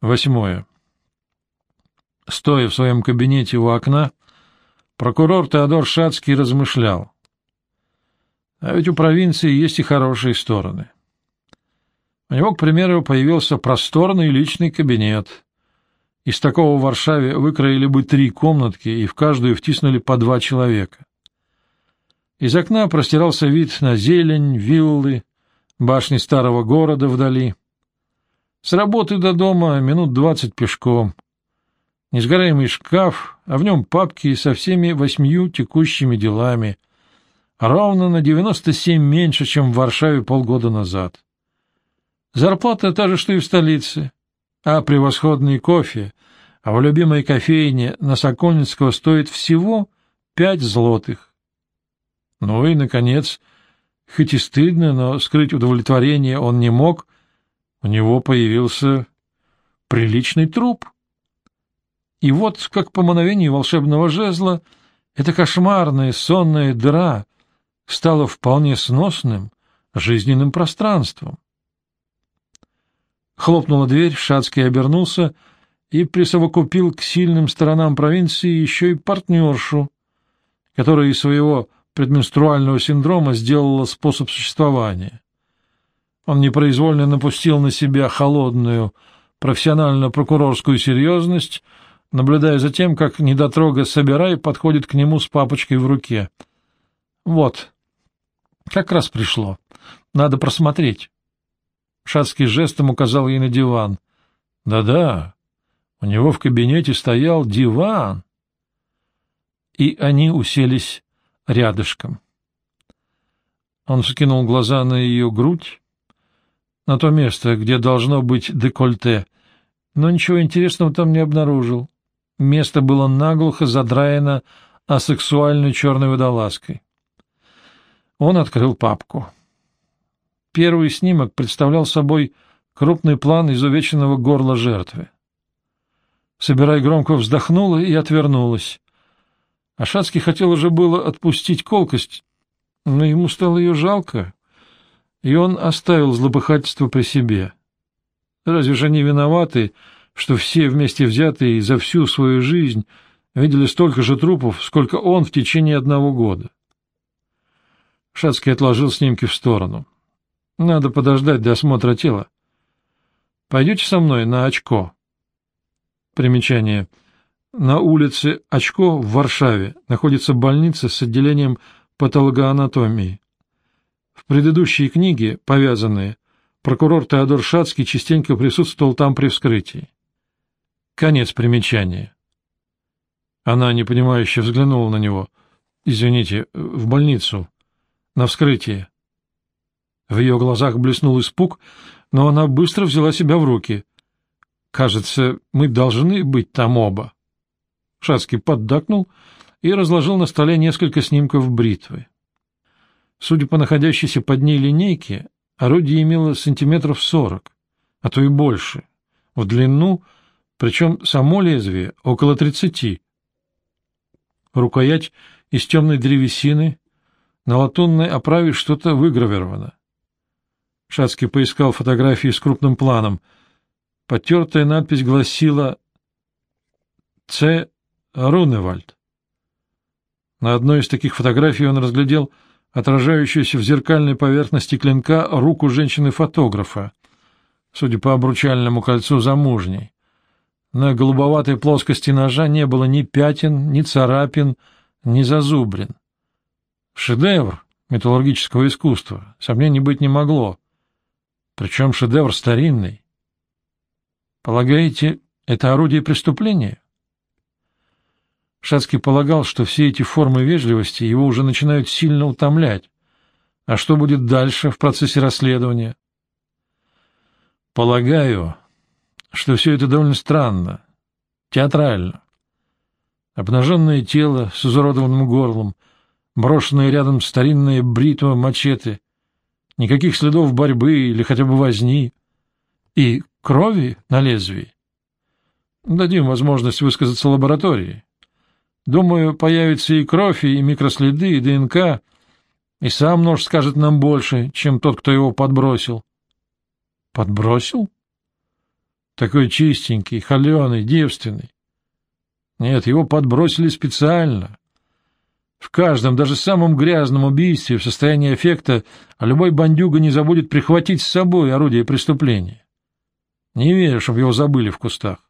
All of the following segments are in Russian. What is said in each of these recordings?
Восьмое. Стоя в своем кабинете у окна, прокурор Теодор Шацкий размышлял. А ведь у провинции есть и хорошие стороны. У него, к примеру, появился просторный личный кабинет. Из такого в Варшаве выкроили бы три комнатки и в каждую втиснули по два человека. Из окна простирался вид на зелень, виллы, башни старого города вдали — с работы до дома минут двадцать пешком. Несгораемый шкаф, а в нем папки со всеми восьмью текущими делами. Ровно на девяносто семь меньше, чем в Варшаве полгода назад. Зарплата та же, что и в столице. А превосходный кофе, а в любимой кофейне на Сокольницкого стоит всего пять злотых. Ну и, наконец, хоть и стыдно, но скрыть удовлетворение он не мог — у него появился приличный труп. И вот, как по мановению волшебного жезла, эта кошмарная сонная дыра стала вполне сносным жизненным пространством. Хлопнула дверь, Шацкий обернулся и присовокупил к сильным сторонам провинции еще и партнершу, которая из своего предменструального синдрома сделала способ существования. Он непроизвольно напустил на себя холодную профессионально-прокурорскую серьезность, наблюдая за тем, как недотрога Собирай подходит к нему с папочкой в руке. «Вот, как раз пришло. Надо просмотреть». Шацкий жестом указал ей на диван. «Да-да, у него в кабинете стоял диван». И они уселись рядышком. Он вскинул глаза на ее грудь, на то место, где должно быть декольте, но ничего интересного там не обнаружил. Место было наглухо задраено асексуальной черной водолазкой. Он открыл папку. Первый снимок представлял собой крупный план изувеченного горла жертвы. Собирай громко вздохнула и отвернулась. Ашацкий хотел уже было отпустить колкость, но ему стало ее жалко, и он оставил злопыхательство при себе. Разве же они виноваты, что все вместе взятые за всю свою жизнь видели столько же трупов, сколько он в течение одного года? Шацкий отложил снимки в сторону. Надо подождать до осмотра тела. Пойдете со мной на очко? Примечание. На улице Очко в Варшаве находится больница с отделением патологоанатомии. В предыдущей книге, повязанные, прокурор Теодор Шацкий частенько присутствовал там при вскрытии. Конец примечания. Она непонимающе взглянула на него. «Извините, в больницу, на вскрытие». В ее глазах блеснул испуг, но она быстро взяла себя в руки. «Кажется, мы должны быть там оба». Шацкий поддакнул и разложил на столе несколько снимков бритвы. Судя по находящейся под ней линейке, орудие имело сантиметров сорок, а то и больше, в длину, причем само лезвие около тридцати. Рукоять из темной древесины, на латунной оправе что-то выгравировано. Шацкий поискал фотографии с крупным планом. Потертая надпись гласила «Ц. Руневальд». На одной из таких фотографий он разглядел отражающуюся в зеркальной поверхности клинка руку женщины-фотографа, судя по обручальному кольцу замужней. На голубоватой плоскости ножа не было ни пятен, ни царапин, ни зазубрин. Шедевр металлургического искусства, сомнений быть не могло. Причем шедевр старинный. Полагаете, это орудие преступления? Шацкий полагал, что все эти формы вежливости его уже начинают сильно утомлять. А что будет дальше в процессе расследования? Полагаю, что все это довольно странно, театрально. Обнаженное тело с изуродованным горлом, брошенное рядом старинная бритва мачете, никаких следов борьбы или хотя бы возни, и крови на лезвии. Дадим возможность высказаться лаборатории. Думаю, появится и кровь, и микроследы, и ДНК, и сам нож скажет нам больше, чем тот, кто его подбросил. — Подбросил? Такой чистенький, холеный, девственный. Нет, его подбросили специально. В каждом, даже самом грязном убийстве в состоянии эффекта любой бандюга не забудет прихватить с собой орудие преступления. Не верю, чтобы его забыли в кустах.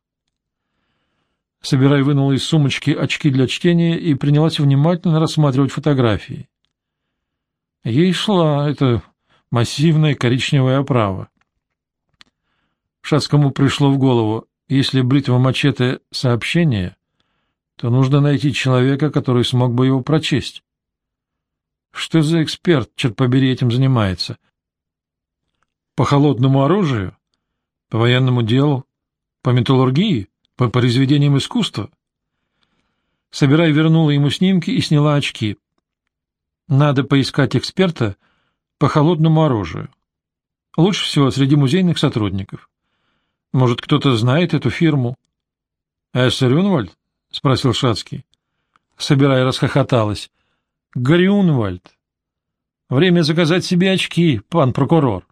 Собирай вынула из сумочки очки для чтения и принялась внимательно рассматривать фотографии. Ей шла эта массивная коричневая оправа. Шацкому пришло в голову, если бритва мачете — сообщение, то нужно найти человека, который смог бы его прочесть. Что за эксперт, черт побери, этим занимается? По холодному оружию? По военному делу? По металлургии? По произведениям искусства? Собирай вернула ему снимки и сняла очки. Надо поискать эксперта по холодному оружию. Лучше всего среди музейных сотрудников. Может, кто-то знает эту фирму? — Эссер Юнвальд? — спросил Шацкий. Собирай расхохоталась. — Грюнвальд. Время заказать себе очки, пан прокурор.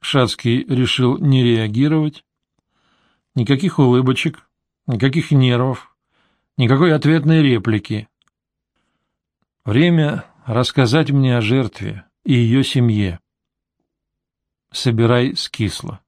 Шацкий решил не реагировать. Никаких улыбочек, никаких нервов, никакой ответной реплики. Время рассказать мне о жертве и ее семье. Собирай скисло.